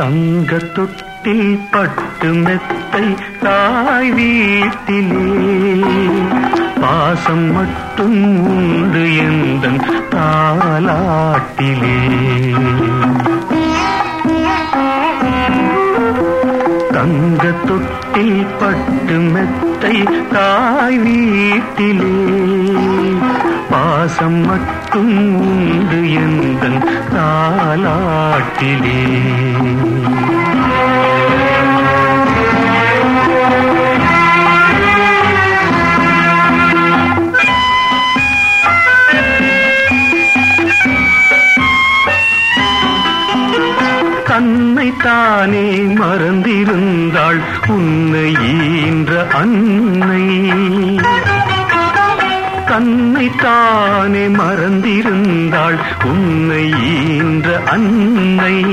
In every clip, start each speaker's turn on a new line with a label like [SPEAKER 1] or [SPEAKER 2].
[SPEAKER 1] தங்க தொட்டில் பட்டு மெத்தை தாய் வீட்டிலே. பாசம் மட்டும் உண்டு எந்த தாலாட்டிலே. தங்க தொட்டில் பட்டு மெத்தை தாய் வீட்டிலே. பாசம் மட்டும் உண்டு எந்த தாலாட்டிலே. உன்னை ஈன்ற அன்னை. தன்னைத்தானே மறந்திருந்தாள் உன்னை ஈன்ற அன்னை.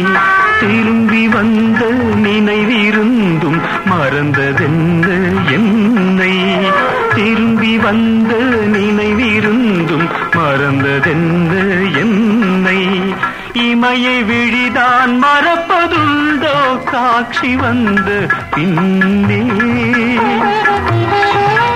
[SPEAKER 1] திரும்பி வந்த நினைவிருந்தும் மறந்ததென்ன என்னை. திரும்பி வந்த நினைவிருந்தும் மறந்ததென்ன என்னை. இமையை விழிதான் மறப்பதும் காட்சி வந்து பின்னே.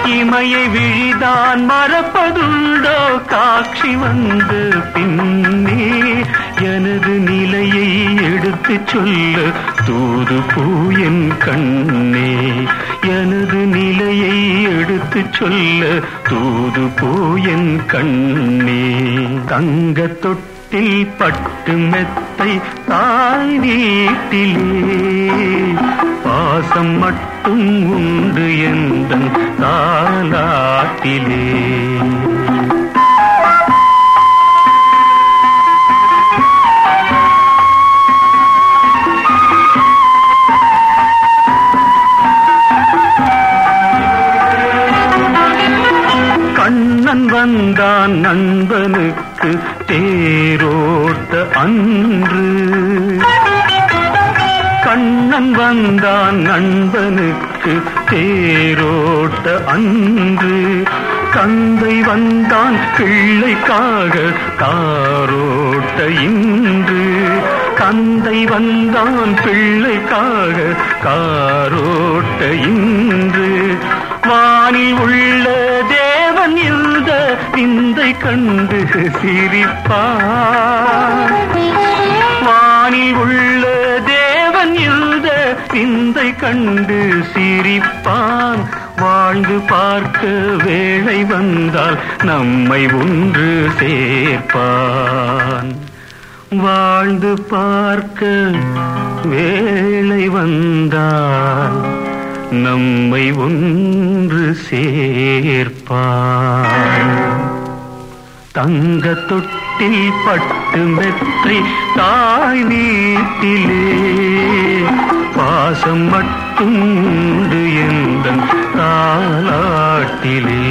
[SPEAKER 1] இமையை விழிதான் மறப்பதுண்டோ? காட்சி வந்து பின்னே. எனது நிலையை எடுத்துச் சொல்ல தூது பூயின் கண்ணே. எனது நிலையை எடுத்துச் சொல்ல தூது பூயின் என் கண்ணே. தங்க தொட்டில் பட்டு மெத்தை தாய் வீட்டிலே. பாசம் மட்டும் உண்டு எந்த தாலாட்டிலே. நான் நண்பனுக்கு தேரோட்ட அன்று. கண்ணன் வந்தான் நண்பனுக்கு தேரோட்ட அன்று. கந்தை வந்தான் பிள்ளைக்காக காரோட்ட இன்று. கந்தை வந்தான் பிள்ளைக்காக காரோட்ட இன்று. வானில் உள்ளதே தேவன் இந்த விந்தை கண்டு சிரிப்பார். வானில் உள்ள தேவன் இந்த விந்தை கண்டு சிரிப்பான் வாழ்ந்து பார்க்க வேளை வந்தால் நம்மை ஒன்று சேர்ப்பான் வாழ்ந்து பார்க்க வேளை வந்தால் நம்மை ஒன்று சேர்ப்பான். தங்க தொட்டில் பட்டு மெற்றி தாய் நீட்டிலே பாசம் மட்டும் எந்த எந்தன் தாலாட்டிலே.